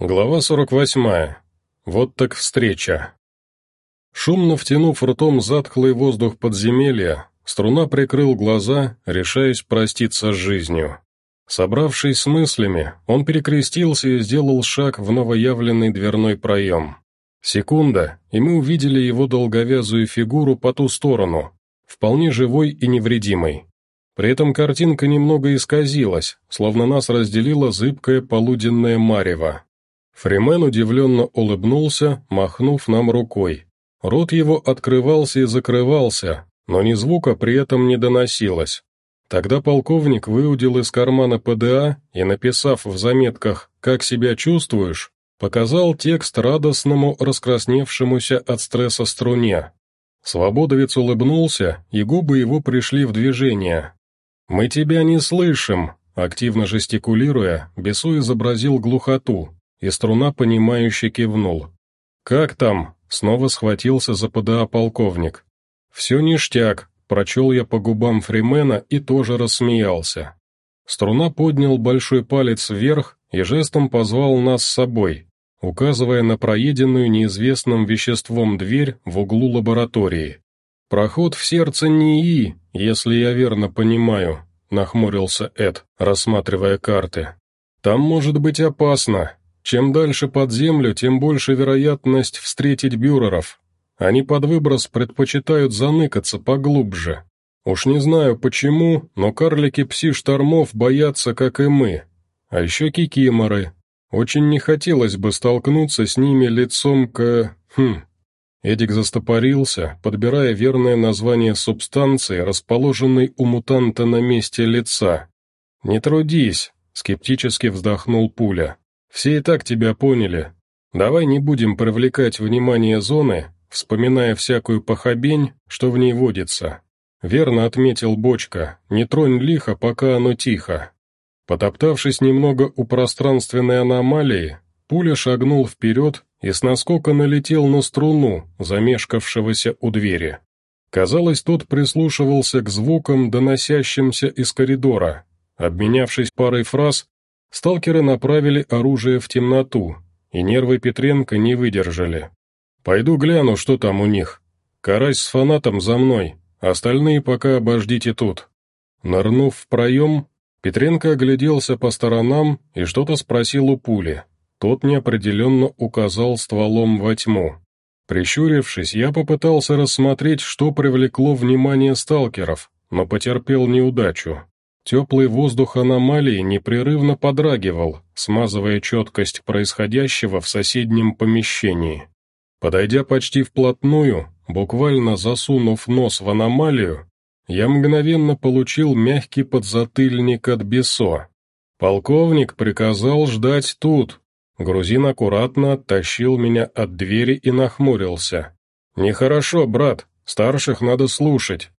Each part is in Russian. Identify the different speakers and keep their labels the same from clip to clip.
Speaker 1: Глава 48. Вот так встреча. Шумно втянув ртом затхлый воздух подземелья, струна прикрыл глаза, решаясь проститься с жизнью. Собравшись с мыслями, он перекрестился и сделал шаг в новоявленный дверной проем. Секунда, и мы увидели его долговязую фигуру по ту сторону, вполне живой и невредимой. При этом картинка немного исказилась, словно нас разделила зыбкое полуденное марево. Фримен удивленно улыбнулся, махнув нам рукой. Рот его открывался и закрывался, но ни звука при этом не доносилось. Тогда полковник выудил из кармана ПДА и, написав в заметках «Как себя чувствуешь?», показал текст радостному, раскрасневшемуся от стресса струне. Свободовец улыбнулся, и губы его пришли в движение. «Мы тебя не слышим», активно жестикулируя, Бесу изобразил глухоту, и струна, понимающе кивнул. «Как там?» — снова схватился за ПДА полковник. «Все ништяк», — прочел я по губам Фримена и тоже рассмеялся. Струна поднял большой палец вверх и жестом позвал нас с собой, указывая на проеденную неизвестным веществом дверь в углу лаборатории. «Проход в сердце НИИ, если я верно понимаю», — нахмурился Эд, рассматривая карты. «Там может быть опасно, чем дальше под землю, тем больше вероятность встретить бюреров. Они под выброс предпочитают заныкаться поглубже. Уж не знаю почему, но карлики пси-штормов боятся, как и мы. А еще кикиморы. Очень не хотелось бы столкнуться с ними лицом к... Хм... Эдик застопорился, подбирая верное название субстанции, расположенной у мутанта на месте лица. «Не трудись», — скептически вздохнул пуля. Все и так тебя поняли. Давай не будем привлекать внимание зоны, вспоминая всякую похабень, что в ней водится. Верно отметил Бочка, не тронь лихо, пока оно тихо. Потоптавшись немного у пространственной аномалии, пуля шагнул вперед и с наскока налетел на струну, замешкавшегося у двери. Казалось, тот прислушивался к звукам, доносящимся из коридора. Обменявшись парой фраз, Сталкеры направили оружие в темноту, и нервы Петренко не выдержали. «Пойду гляну, что там у них. Карась с фанатом за мной, остальные пока обождите тут». Нырнув в проем, Петренко огляделся по сторонам и что-то спросил у пули. Тот неопределенно указал стволом во тьму. Прищурившись, я попытался рассмотреть, что привлекло внимание сталкеров, но потерпел неудачу. Теплый воздух аномалии непрерывно подрагивал, смазывая четкость происходящего в соседнем помещении. Подойдя почти вплотную, буквально засунув нос в аномалию, я мгновенно получил мягкий подзатыльник от Бесо. Полковник приказал ждать тут. Грузин аккуратно оттащил меня от двери и нахмурился. «Нехорошо, брат, старших надо слушать.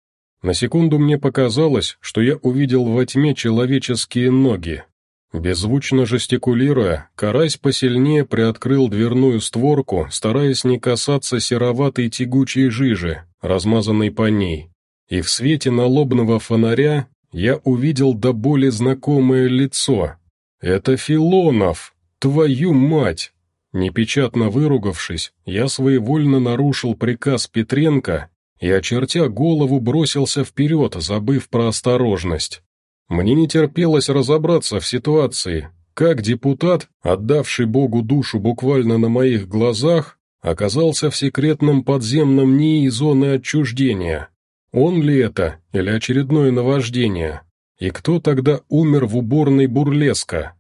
Speaker 1: На секунду мне показалось, что я увидел во тьме человеческие ноги. Беззвучно жестикулируя, карась посильнее приоткрыл дверную створку, стараясь не касаться сероватой тягучей жижи, размазанной по ней. И в свете налобного фонаря я увидел до боли знакомое лицо. «Это Филонов! Твою мать!» Непечатно выругавшись, я своевольно нарушил приказ Петренко и, очертя голову, бросился вперед, забыв про осторожность. Мне не терпелось разобраться в ситуации, как депутат, отдавший Богу душу буквально на моих глазах, оказался в секретном подземном НИИ зоны отчуждения. Он ли это, или очередное наваждение? И кто тогда умер в уборной бурлеска?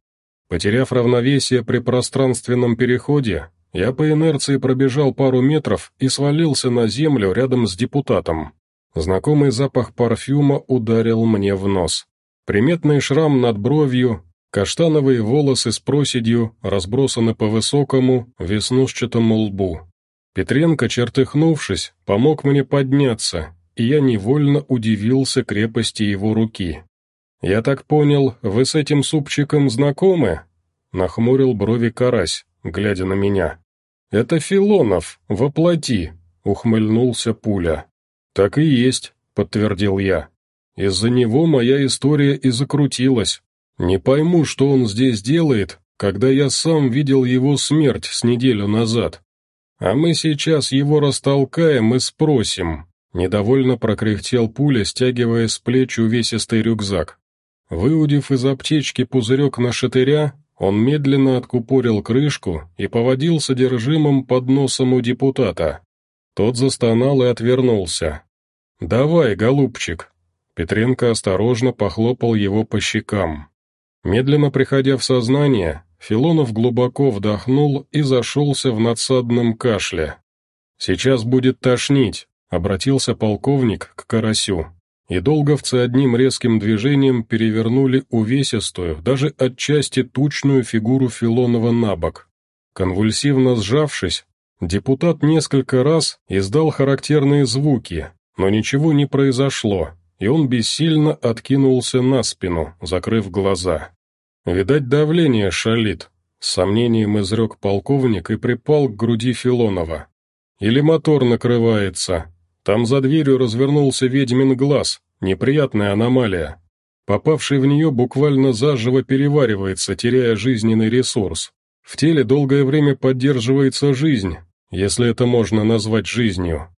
Speaker 1: Потеряв равновесие при пространственном переходе, я по инерции пробежал пару метров и свалился на землю рядом с депутатом. Знакомый запах парфюма ударил мне в нос. Приметный шрам над бровью, каштановые волосы с проседью разбросаны по высокому, веснушчатому лбу. Петренко, чертыхнувшись, помог мне подняться, и я невольно удивился крепости его руки. «Я так понял, вы с этим супчиком знакомы?» Нахмурил брови карась глядя на меня. «Это Филонов, воплоти», — ухмыльнулся пуля. «Так и есть», — подтвердил я. «Из-за него моя история и закрутилась. Не пойму, что он здесь делает, когда я сам видел его смерть с неделю назад. А мы сейчас его растолкаем и спросим». Недовольно прокряхтел пуля, стягивая с плеч увесистый рюкзак. Выудив из аптечки пузырек на шатыря, он медленно откупорил крышку и поводил содержимым под носом у депутата. Тот застонал и отвернулся. «Давай, голубчик!» Петренко осторожно похлопал его по щекам. Медленно приходя в сознание, Филонов глубоко вдохнул и зашелся в надсадном кашле. «Сейчас будет тошнить», — обратился полковник к Карасю. И долговцы одним резким движением перевернули увесистую, даже отчасти тучную фигуру Филонова на бок. Конвульсивно сжавшись, депутат несколько раз издал характерные звуки, но ничего не произошло, и он бессильно откинулся на спину, закрыв глаза. «Видать, давление шалит», — с сомнением изрек полковник и припал к груди Филонова. «Или мотор накрывается. Там за дверью развернулся ведьмин глаз, неприятная аномалия. Попавший в нее буквально заживо переваривается, теряя жизненный ресурс. В теле долгое время поддерживается жизнь, если это можно назвать жизнью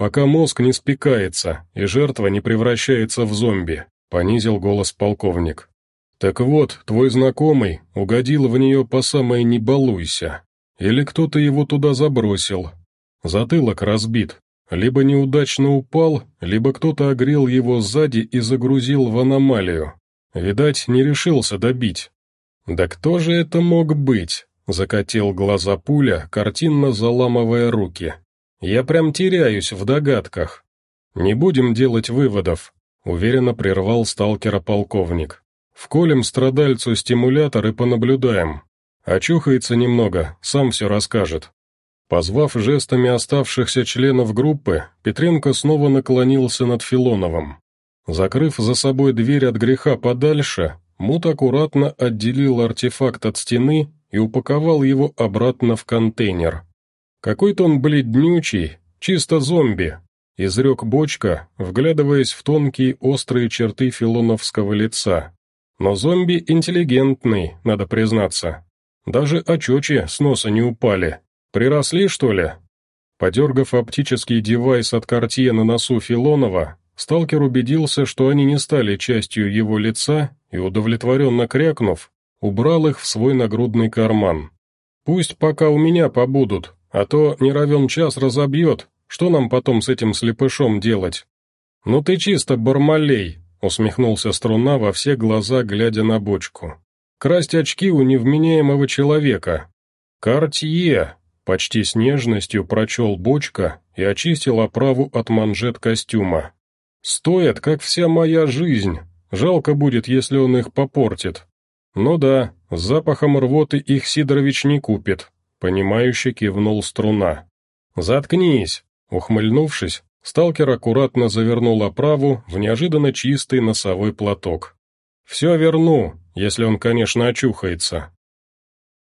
Speaker 1: пока мозг не спекается и жертва не превращается в зомби», — понизил голос полковник. «Так вот, твой знакомый угодил в нее по самой «не балуйся». Или кто-то его туда забросил. Затылок разбит. Либо неудачно упал, либо кто-то огрел его сзади и загрузил в аномалию. Видать, не решился добить. «Да кто же это мог быть?» — закатил глаза пуля, картинно заламывая руки. Я прям теряюсь в догадках. Не будем делать выводов, уверенно прервал сталкера полковник. Вколем страдальцу стимулятор и понаблюдаем. Очухается немного, сам все расскажет. Позвав жестами оставшихся членов группы, Петренко снова наклонился над Филоновым. Закрыв за собой дверь от греха подальше, Мут аккуратно отделил артефакт от стены и упаковал его обратно в контейнер. «Какой-то он бледнючий, чисто зомби», — изрек Бочка, вглядываясь в тонкие острые черты филоновского лица. «Но зомби интеллигентный, надо признаться. Даже очечи с носа не упали. Приросли, что ли?» Подергав оптический девайс от картье на носу Филонова, сталкер убедился, что они не стали частью его лица и, удовлетворенно крякнув, убрал их в свой нагрудный карман. «Пусть пока у меня побудут, а то не равен час разобьет, что нам потом с этим слепышом делать? Ну ты чисто бармалей, усмехнулся струна во все глаза, глядя на бочку. Красть очки у невменяемого человека. Картье, почти с нежностью прочел бочка и очистил оправу от манжет костюма. Стоят, как вся моя жизнь. Жалко будет, если он их попортит. Ну да, с запахом рвоты их Сидорович не купит, Понимающе кивнул струна. «Заткнись!» Ухмыльнувшись, сталкер аккуратно завернул оправу в неожиданно чистый носовой платок. «Все верну, если он, конечно, очухается».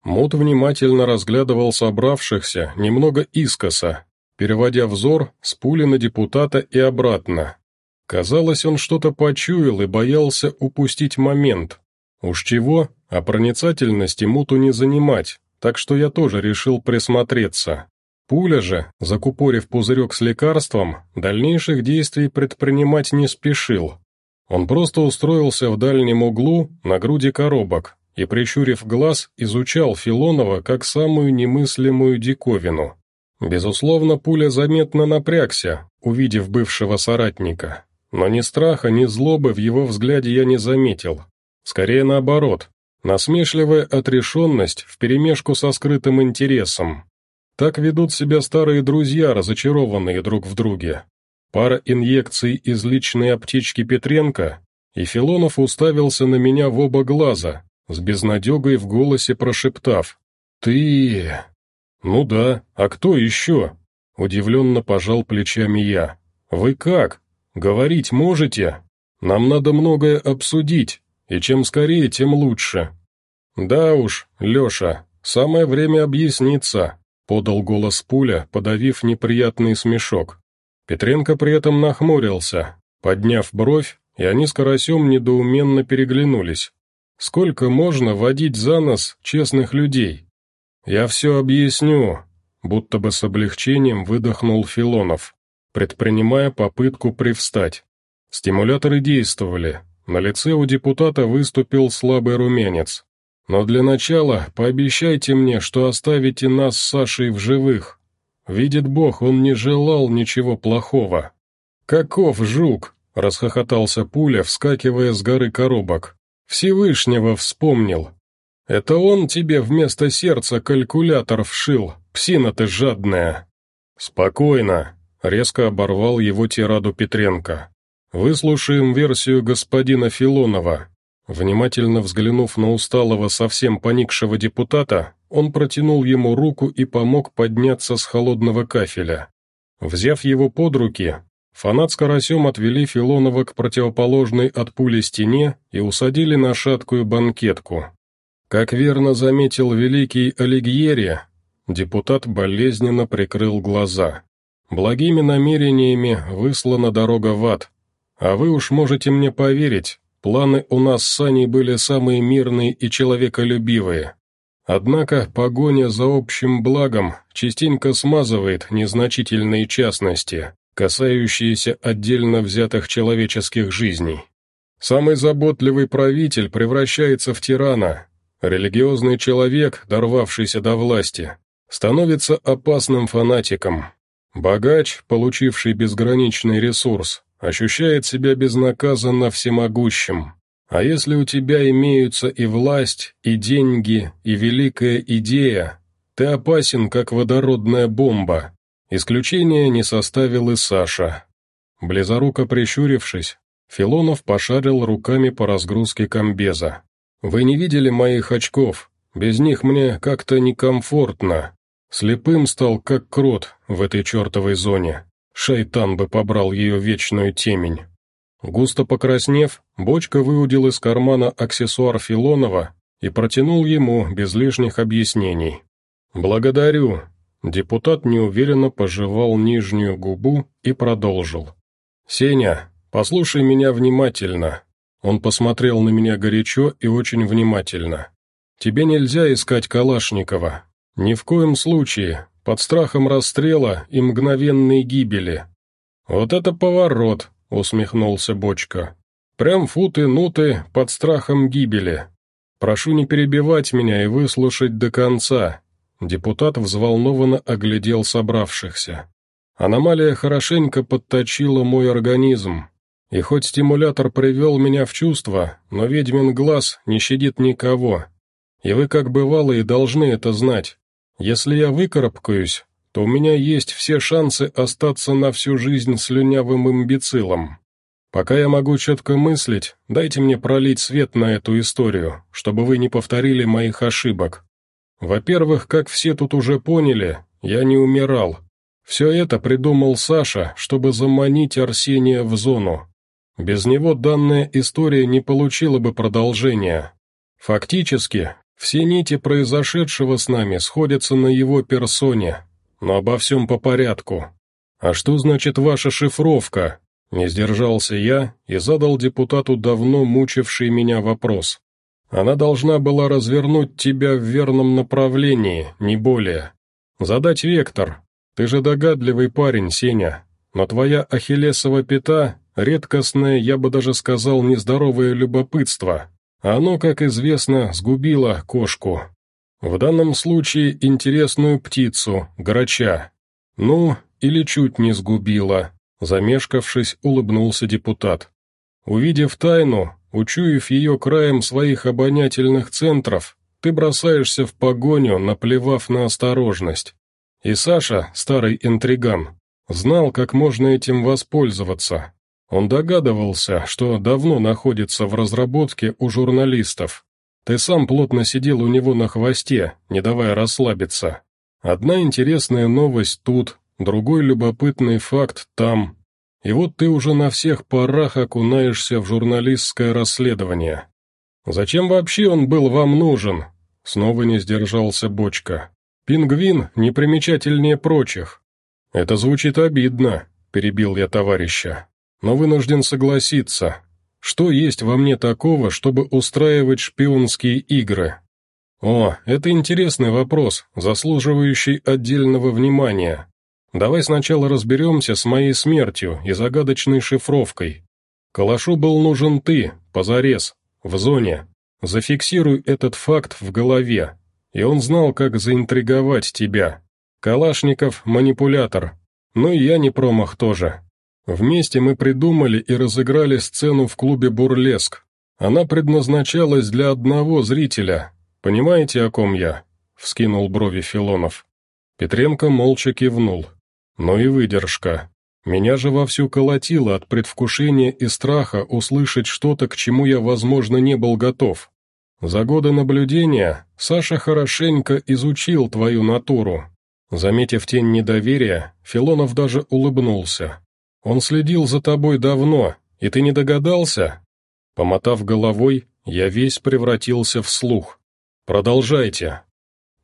Speaker 1: Мут внимательно разглядывал собравшихся, немного искоса, переводя взор с пули на депутата и обратно. Казалось, он что-то почуял и боялся упустить момент. Уж чего, а проницательности Муту не занимать, так что я тоже решил присмотреться. Пуля же, закупорив пузырек с лекарством, дальнейших действий предпринимать не спешил. Он просто устроился в дальнем углу на груди коробок и, прищурив глаз, изучал Филонова как самую немыслимую диковину. Безусловно, пуля заметно напрягся, увидев бывшего соратника, но ни страха, ни злобы в его взгляде я не заметил. Скорее наоборот, Насмешливая отрешенность вперемешку со скрытым интересом. Так ведут себя старые друзья, разочарованные друг в друге. Пара инъекций из личной аптечки Петренко, и Филонов уставился на меня в оба глаза, с безнадегой в голосе прошептав «Ты...» «Ну да, а кто еще?» Удивленно пожал плечами я. «Вы как? Говорить можете? Нам надо многое обсудить, и чем скорее, тем лучше». «Да уж, Леша, самое время объясниться», — подал голос пуля, подавив неприятный смешок. Петренко при этом нахмурился, подняв бровь, и они с Карасем недоуменно переглянулись. Сколько можно водить за нос честных людей? Я все объясню, будто бы с облегчением выдохнул Филонов, предпринимая попытку привстать. Стимуляторы действовали, на лице у депутата выступил слабый румянец. «Но для начала пообещайте мне, что оставите нас с Сашей в живых. Видит Бог, он не желал ничего плохого». «Каков жук!» — расхохотался Пуля, вскакивая с горы коробок. «Всевышнего вспомнил. Это он тебе вместо сердца калькулятор вшил, псина ты жадная». «Спокойно», — резко оборвал его тираду Петренко. «Выслушаем версию господина Филонова». Внимательно взглянув на усталого, совсем поникшего депутата, он протянул ему руку и помог подняться с холодного кафеля. Взяв его под руки, фанат с карасем отвели Филонова к противоположной от пули стене и усадили на шаткую банкетку. Как верно заметил великий Алигьери, депутат болезненно прикрыл глаза. Благими намерениями выслана дорога в ад, а вы уж можете мне поверить, планы у нас с Саней были самые мирные и человеколюбивые. Однако погоня за общим благом частенько смазывает незначительные частности, касающиеся отдельно взятых человеческих жизней. Самый заботливый правитель превращается в тирана, религиозный человек, дорвавшийся до власти, становится опасным фанатиком. Богач, получивший безграничный ресурс, ощущает себя безнаказанно всемогущим. А если у тебя имеются и власть, и деньги, и великая идея, ты опасен, как водородная бомба. Исключения не составил и Саша. Близоруко прищурившись, Филонов пошарил руками по разгрузке комбеза. «Вы не видели моих очков? Без них мне как-то некомфортно. Слепым стал, как крот в этой чертовой зоне. Шайтан бы побрал ее вечную темень. Густо покраснев, бочка выудил из кармана аксессуар Филонова и протянул ему без лишних объяснений. «Благодарю». Депутат неуверенно пожевал нижнюю губу и продолжил. «Сеня, послушай меня внимательно». Он посмотрел на меня горячо и очень внимательно. «Тебе нельзя искать Калашникова. Ни в коем случае, под страхом расстрела и мгновенной гибели. «Вот это поворот!» — усмехнулся Бочка. «Прям футы-нуты под страхом гибели. Прошу не перебивать меня и выслушать до конца». Депутат взволнованно оглядел собравшихся. Аномалия хорошенько подточила мой организм, и хоть стимулятор привел меня в чувство, но ведьмин глаз не щадит никого. И вы, как бывалые, должны это знать. Если я выкарабкаюсь, то у меня есть все шансы остаться на всю жизнь слюнявым имбецилом. Пока я могу четко мыслить, дайте мне пролить свет на эту историю, чтобы вы не повторили моих ошибок. Во-первых, как все тут уже поняли, я не умирал. Все это придумал Саша, чтобы заманить Арсения в зону. Без него данная история не получила бы продолжения. Фактически, все нити произошедшего с нами сходятся на его персоне, но обо всем по порядку. А что значит ваша шифровка? Не сдержался я и задал депутату давно мучивший меня вопрос. Она должна была развернуть тебя в верном направлении, не более. Задать вектор. Ты же догадливый парень, Сеня. Но твоя ахиллесова пята — редкостное, я бы даже сказал, нездоровое любопытство, оно, как известно, сгубило кошку. В данном случае интересную птицу, грача. Ну, или чуть не сгубило. Замешкавшись, улыбнулся депутат. Увидев тайну, учуяв ее краем своих обонятельных центров, ты бросаешься в погоню, наплевав на осторожность. И Саша, старый интриган, знал, как можно этим воспользоваться. Он догадывался, что давно находится в разработке у журналистов. Ты сам плотно сидел у него на хвосте, не давая расслабиться. Одна интересная новость тут, другой любопытный факт там. И вот ты уже на всех парах окунаешься в журналистское расследование. Зачем вообще он был вам нужен? Снова не сдержался Бочка. Пингвин непримечательнее прочих. Это звучит обидно, перебил я товарища но вынужден согласиться. что есть во мне такого, чтобы устраивать шпионские игры? О, это интересный вопрос, заслуживающий отдельного внимания. Давай сначала разберемся с моей смертью и загадочной шифровкой. Калашу был нужен ты, позарез, в зоне. Зафиксируй этот факт в голове. И он знал, как заинтриговать тебя. Калашников – манипулятор. Ну и я не промах тоже. Вместе мы придумали и разыграли сцену в клубе «Бурлеск». Она предназначалась для одного зрителя. Понимаете, о ком я?» — вскинул брови Филонов. Петренко молча кивнул. «Ну и выдержка. Меня же вовсю колотило от предвкушения и страха услышать что-то, к чему я, возможно, не был готов. За годы наблюдения Саша хорошенько изучил твою натуру». Заметив тень недоверия, Филонов даже улыбнулся. Он следил за тобой давно, и ты не догадался?» Помотав головой, я весь превратился в слух. «Продолжайте.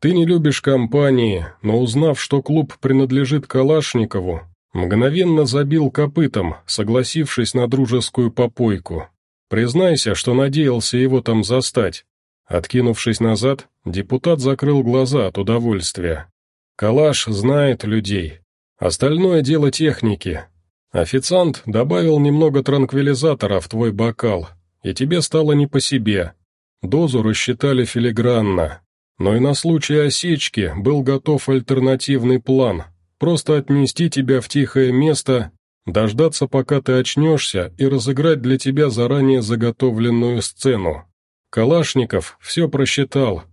Speaker 1: Ты не любишь компании, но узнав, что клуб принадлежит Калашникову, мгновенно забил копытом, согласившись на дружескую попойку. Признайся, что надеялся его там застать». Откинувшись назад, депутат закрыл глаза от удовольствия. «Калаш знает людей. Остальное дело техники, Официант добавил немного транквилизатора в твой бокал, и тебе стало не по себе. Дозу рассчитали филигранно. Но и на случай осечки был готов альтернативный план. Просто отнести тебя в тихое место, дождаться, пока ты очнешься, и разыграть для тебя заранее заготовленную сцену. Калашников все просчитал.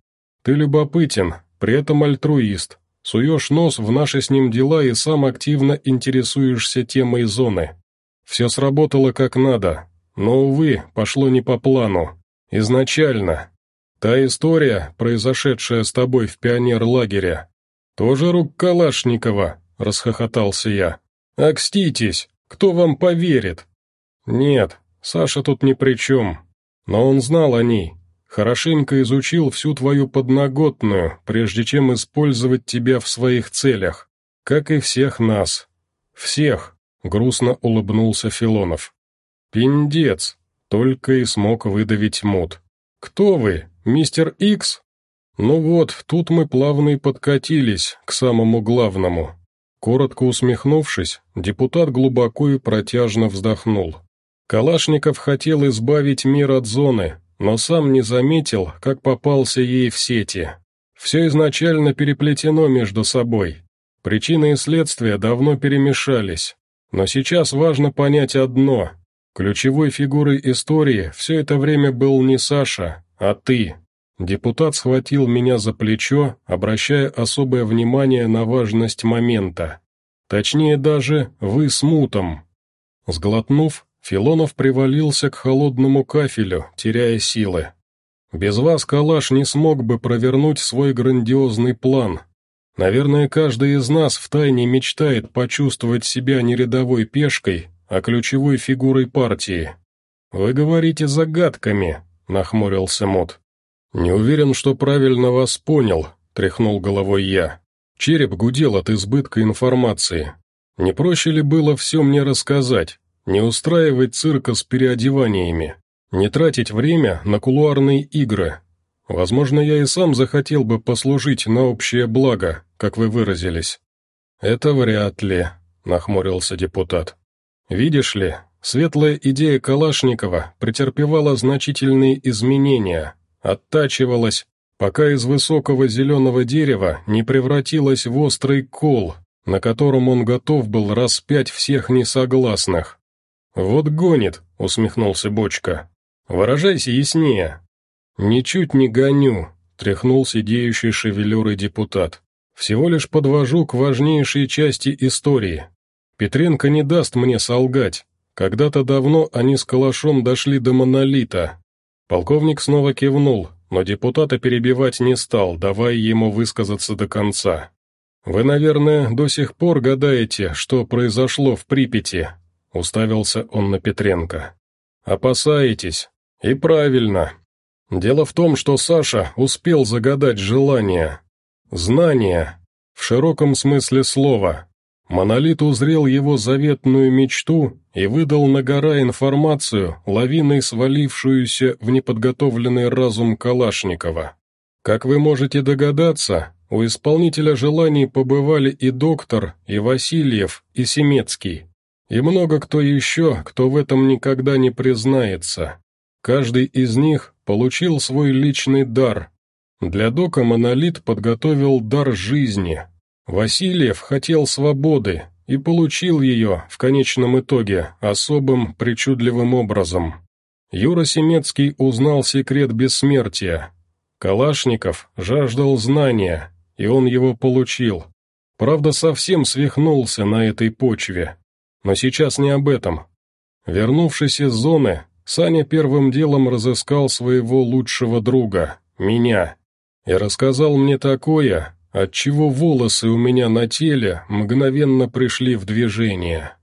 Speaker 1: Ты любопытен, при этом альтруист, Суешь нос в наши с ним дела и сам активно интересуешься темой зоны. Все сработало как надо, но, увы, пошло не по плану. Изначально. Та история, произошедшая с тобой в пионер-лагере, тоже рук Калашникова, расхохотался я. Окститесь, кто вам поверит? Нет, Саша тут ни при чем, но он знал о ней, Хорошенько изучил всю твою подноготную, прежде чем использовать тебя в своих целях, как и всех нас. Всех, грустно улыбнулся Филонов. Пиндец, только и смог выдавить мут. Кто вы, мистер Икс? Ну вот, тут мы плавно и подкатились к самому главному. Коротко усмехнувшись, депутат глубоко и протяжно вздохнул. Калашников хотел избавить мир от зоны, но сам не заметил, как попался ей в сети. Все изначально переплетено между собой. Причины и следствия давно перемешались. Но сейчас важно понять одно. Ключевой фигурой истории все это время был не Саша, а ты. Депутат схватил меня за плечо, обращая особое внимание на важность момента. Точнее даже «вы с мутом». Сглотнув, Филонов привалился к холодному кафелю, теряя силы. «Без вас Калаш не смог бы провернуть свой грандиозный план. Наверное, каждый из нас втайне мечтает почувствовать себя не рядовой пешкой, а ключевой фигурой партии. Вы говорите загадками», — нахмурился Мот. «Не уверен, что правильно вас понял», — тряхнул головой я. Череп гудел от избытка информации. Не проще ли было все мне рассказать? Не устраивать цирка с переодеваниями, не тратить время на кулуарные игры. Возможно, я и сам захотел бы послужить на общее благо, как вы выразились. Это вряд ли, нахмурился депутат. Видишь ли, светлая идея Калашникова претерпевала значительные изменения, оттачивалась, пока из высокого зеленого дерева не превратилась в острый кол, на котором он готов был распять всех несогласных. «Вот гонит», — усмехнулся Бочка. «Выражайся яснее». «Ничуть не гоню», — тряхнул сидеющий шевелюрой депутат. «Всего лишь подвожу к важнейшей части истории. Петренко не даст мне солгать. Когда-то давно они с Калашом дошли до монолита». Полковник снова кивнул, но депутата перебивать не стал, давая ему высказаться до конца. «Вы, наверное, до сих пор гадаете, что произошло в Припяти, Уставился он на Петренко. «Опасаетесь. И правильно. Дело в том, что Саша успел загадать желание. Знание. В широком смысле слова. Монолит узрел его заветную мечту и выдал на гора информацию, лавиной свалившуюся в неподготовленный разум Калашникова. Как вы можете догадаться, у исполнителя желаний побывали и доктор, и Васильев, и Семецкий, и много кто еще, кто в этом никогда не признается. Каждый из них получил свой личный дар. Для дока Монолит подготовил дар жизни, Васильев хотел свободы и получил ее, в конечном итоге, особым причудливым образом. Юра Семецкий узнал секрет бессмертия. Калашников жаждал знания, и он его получил. Правда, совсем свихнулся на этой почве. Но сейчас не об этом. Вернувшись из зоны, Саня первым делом разыскал своего лучшего друга, меня, и рассказал мне такое, отчего волосы у меня на теле мгновенно пришли в движение.